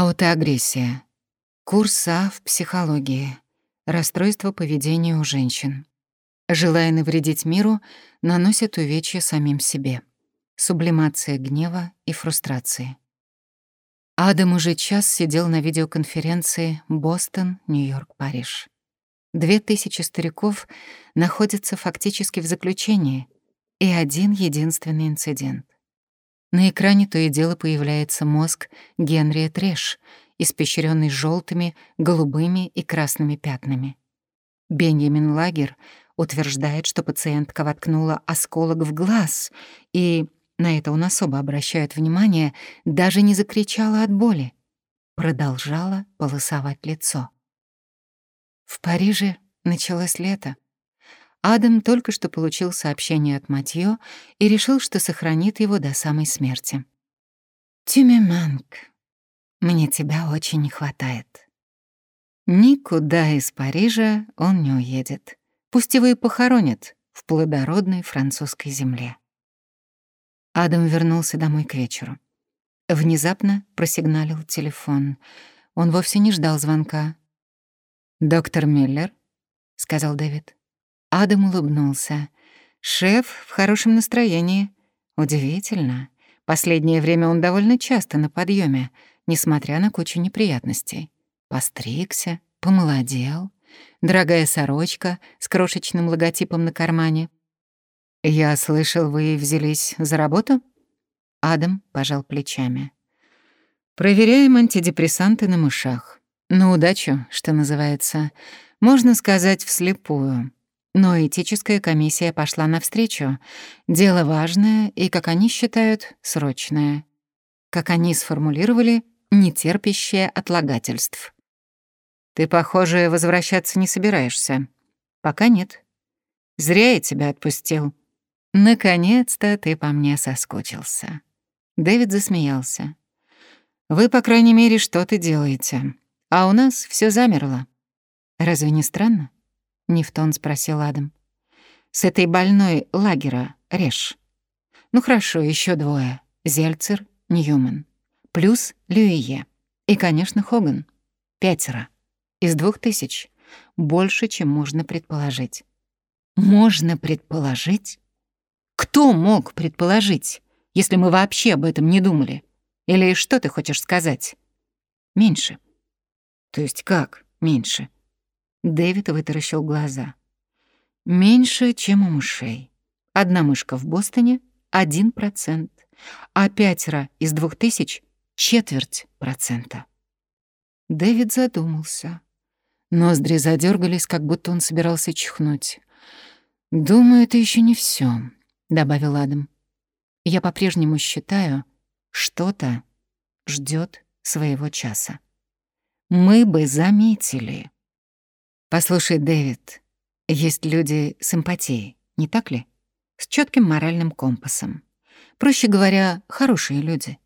Аутоагрессия. Курс А в психологии. Расстройство поведения у женщин. Желая навредить миру, наносят увечья самим себе. Сублимация гнева и фрустрации. Адам уже час сидел на видеоконференции «Бостон, Нью-Йорк, Париж». Две тысячи стариков находятся фактически в заключении, и один единственный инцидент. На экране то и дело появляется мозг Генри Трэш, испещренный желтыми, голубыми и красными пятнами. Бенjamin Лагер утверждает, что пациентка воткнула осколок в глаз и на это он особо обращает внимание, даже не закричала от боли. Продолжала полосовать лицо. В Париже началось лето. Адам только что получил сообщение от Матьё и решил, что сохранит его до самой смерти. «Тюме манк, мне тебя очень не хватает». Никуда из Парижа он не уедет. Пусть его и похоронят в плодородной французской земле. Адам вернулся домой к вечеру. Внезапно просигналил телефон. Он вовсе не ждал звонка. «Доктор Миллер?» — сказал Дэвид. Адам улыбнулся. «Шеф в хорошем настроении. Удивительно. Последнее время он довольно часто на подъеме, несмотря на кучу неприятностей. Постригся, помолодел. Дорогая сорочка с крошечным логотипом на кармане. «Я слышал, вы взялись за работу?» Адам пожал плечами. «Проверяем антидепрессанты на мышах. На удачу, что называется. Можно сказать, вслепую. Но этическая комиссия пошла навстречу. Дело важное и, как они считают, срочное. Как они сформулировали, нетерпящее отлагательств. Ты, похоже, возвращаться не собираешься. Пока нет. Зря я тебя отпустил. «Наконец-то ты по мне соскучился». Дэвид засмеялся. «Вы, по крайней мере, что-то делаете, а у нас все замерло». «Разве не странно?» — не в тон спросил Адам. «С этой больной лагера режь. Ну хорошо, еще двое. Зельцер, Ньюман. Плюс Люие. И, конечно, Хоган. Пятеро. Из двух тысяч. Больше, чем можно предположить». «Можно предположить?» Кто мог предположить, если мы вообще об этом не думали? Или что ты хочешь сказать? Меньше. То есть как меньше? Дэвид вытаращил глаза. Меньше, чем у мышей. Одна мышка в Бостоне — один процент, а пятеро из двух тысяч — четверть процента. Дэвид задумался. Ноздри задергались, как будто он собирался чихнуть. «Думаю, это еще не все. — добавил Адам. «Я по-прежнему считаю, что-то ждет своего часа. Мы бы заметили». «Послушай, Дэвид, есть люди с эмпатией, не так ли? С четким моральным компасом. Проще говоря, хорошие люди.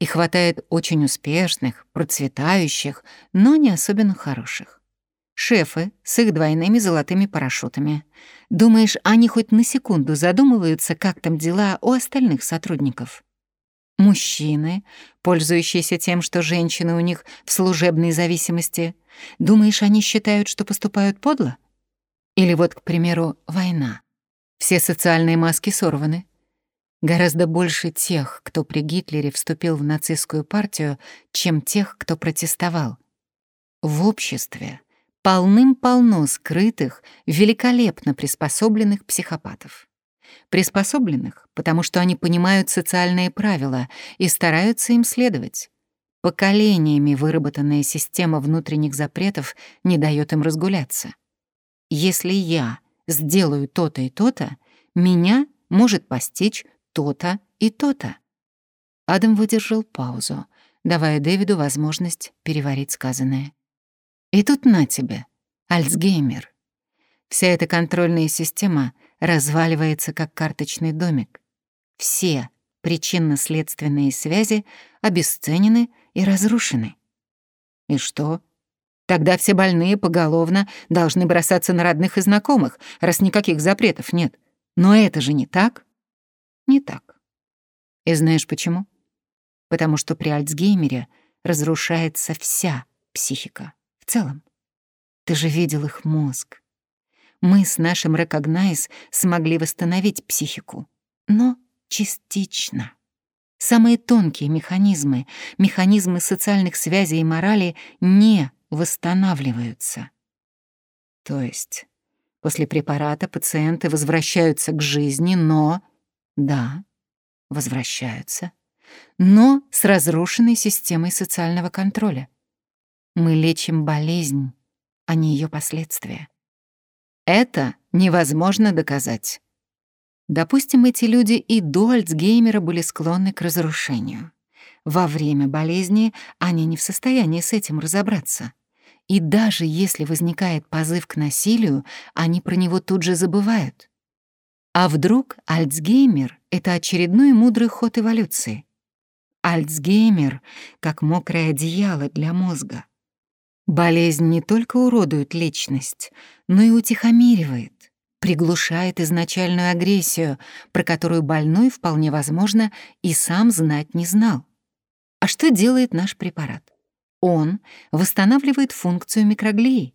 И хватает очень успешных, процветающих, но не особенно хороших. Шефы с их двойными золотыми парашютами. Думаешь, они хоть на секунду задумываются, как там дела у остальных сотрудников? Мужчины, пользующиеся тем, что женщины у них в служебной зависимости, думаешь, они считают, что поступают подло? Или вот, к примеру, война. Все социальные маски сорваны. Гораздо больше тех, кто при Гитлере вступил в нацистскую партию, чем тех, кто протестовал. В обществе полным-полно скрытых, великолепно приспособленных психопатов. Приспособленных, потому что они понимают социальные правила и стараются им следовать. Поколениями выработанная система внутренних запретов не дает им разгуляться. Если я сделаю то-то и то-то, меня может постичь то-то и то-то. Адам выдержал паузу, давая Дэвиду возможность переварить сказанное. И тут на тебе, Альцгеймер. Вся эта контрольная система разваливается как карточный домик. Все причинно-следственные связи обесценены и разрушены. И что? Тогда все больные поголовно должны бросаться на родных и знакомых, раз никаких запретов нет. Но это же не так. Не так. И знаешь почему? Потому что при Альцгеймере разрушается вся психика в целом. Ты же видел их мозг. Мы с нашим Recognize смогли восстановить психику, но частично. Самые тонкие механизмы, механизмы социальных связей и морали не восстанавливаются. То есть после препарата пациенты возвращаются к жизни, но... Да, возвращаются. Но с разрушенной системой социального контроля. Мы лечим болезнь, а не ее последствия. Это невозможно доказать. Допустим, эти люди и до Альцгеймера были склонны к разрушению. Во время болезни они не в состоянии с этим разобраться. И даже если возникает позыв к насилию, они про него тут же забывают. А вдруг Альцгеймер — это очередной мудрый ход эволюции? Альцгеймер — как мокрое одеяло для мозга. Болезнь не только уродует личность, но и утихомиривает приглушает изначальную агрессию, про которую больной, вполне возможно, и сам знать не знал. А что делает наш препарат? Он восстанавливает функцию микроглии.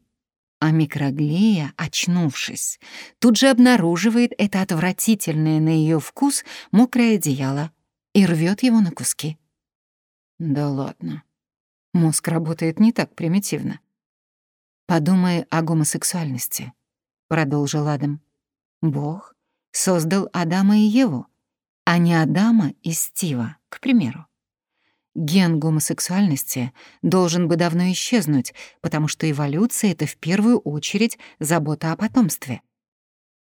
А микроглия, очнувшись, тут же обнаруживает это отвратительное на ее вкус мокрое одеяло и рвет его на куски. Да ладно. Мозг работает не так примитивно. Подумай о гомосексуальности. — продолжил Адам. «Бог создал Адама и Еву, а не Адама и Стива, к примеру. Ген гомосексуальности должен бы давно исчезнуть, потому что эволюция — это в первую очередь забота о потомстве.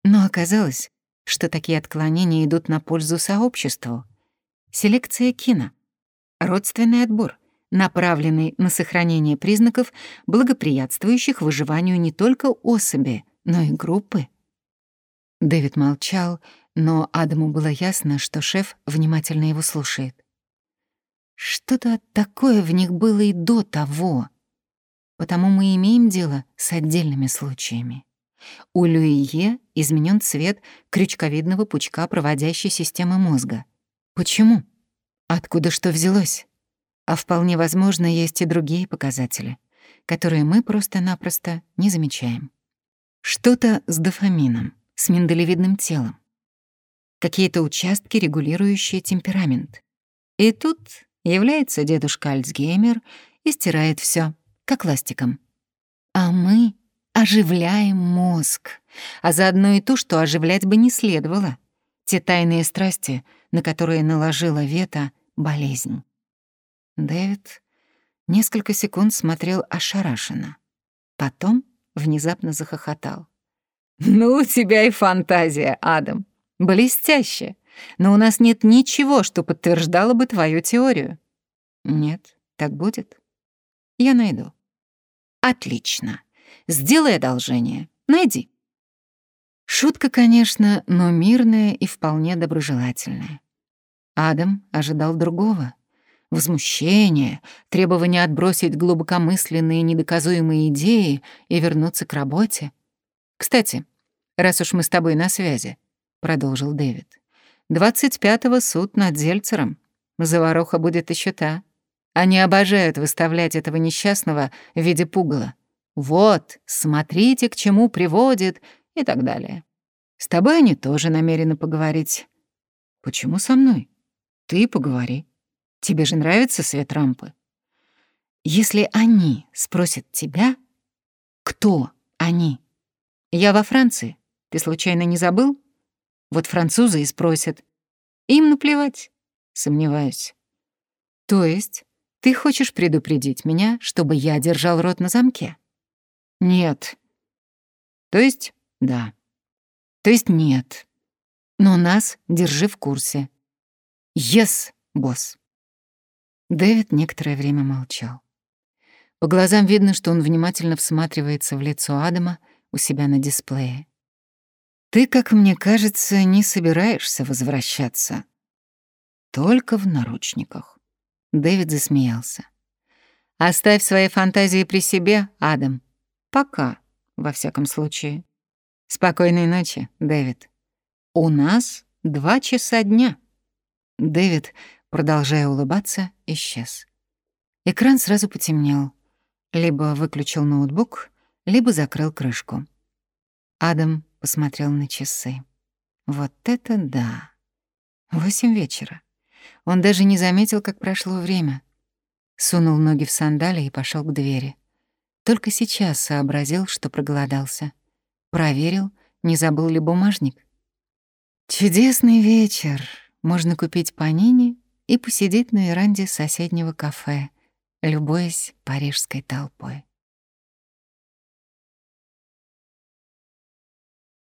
Но оказалось, что такие отклонения идут на пользу сообществу. Селекция кино, родственный отбор, направленный на сохранение признаков, благоприятствующих выживанию не только особи, но и группы. Дэвид молчал, но Адаму было ясно, что шеф внимательно его слушает. Что-то такое в них было и до того. Потому мы имеем дело с отдельными случаями. У Люие изменен цвет крючковидного пучка проводящей системы мозга. Почему? Откуда что взялось? А вполне возможно, есть и другие показатели, которые мы просто-напросто не замечаем. Что-то с дофамином, с миндалевидным телом. Какие-то участки, регулирующие темперамент. И тут является дедушка Альцгеймер и стирает все, как ластиком. А мы оживляем мозг, а заодно и то, что оживлять бы не следовало. Те тайные страсти, на которые наложила Вета болезнь. Дэвид несколько секунд смотрел ошарашенно. Потом внезапно захохотал. «Ну, у тебя и фантазия, Адам. Блестяще. Но у нас нет ничего, что подтверждало бы твою теорию». «Нет, так будет. Я найду». «Отлично. Сделай одолжение. Найди». Шутка, конечно, но мирная и вполне доброжелательная. Адам ожидал другого возмущение, требование отбросить глубокомысленные недоказуемые идеи и вернуться к работе. «Кстати, раз уж мы с тобой на связи», — продолжил Дэвид, «двадцать пятого суд над Зельцером. Заваруха будет еще та. Они обожают выставлять этого несчастного в виде пугала. Вот, смотрите, к чему приводит» и так далее. С тобой они тоже намерены поговорить. Почему со мной? Ты поговори. Тебе же нравится свет рампы? Если они спросят тебя, кто они? Я во Франции. Ты случайно не забыл? Вот французы и спросят. Им наплевать. Сомневаюсь. То есть ты хочешь предупредить меня, чтобы я держал рот на замке? Нет. То есть да. То есть нет. Но нас держи в курсе. Yes, босс. Дэвид некоторое время молчал. По глазам видно, что он внимательно всматривается в лицо Адама у себя на дисплее. «Ты, как мне кажется, не собираешься возвращаться. Только в наручниках». Дэвид засмеялся. «Оставь свои фантазии при себе, Адам. Пока, во всяком случае. Спокойной ночи, Дэвид. У нас два часа дня». Дэвид продолжая улыбаться, исчез. Экран сразу потемнел. Либо выключил ноутбук, либо закрыл крышку. Адам посмотрел на часы. Вот это да! Восемь вечера. Он даже не заметил, как прошло время. Сунул ноги в сандали и пошел к двери. Только сейчас сообразил, что проголодался. Проверил, не забыл ли бумажник. Чудесный вечер. Можно купить панини и посидеть на веранде соседнего кафе, любуясь парижской толпой.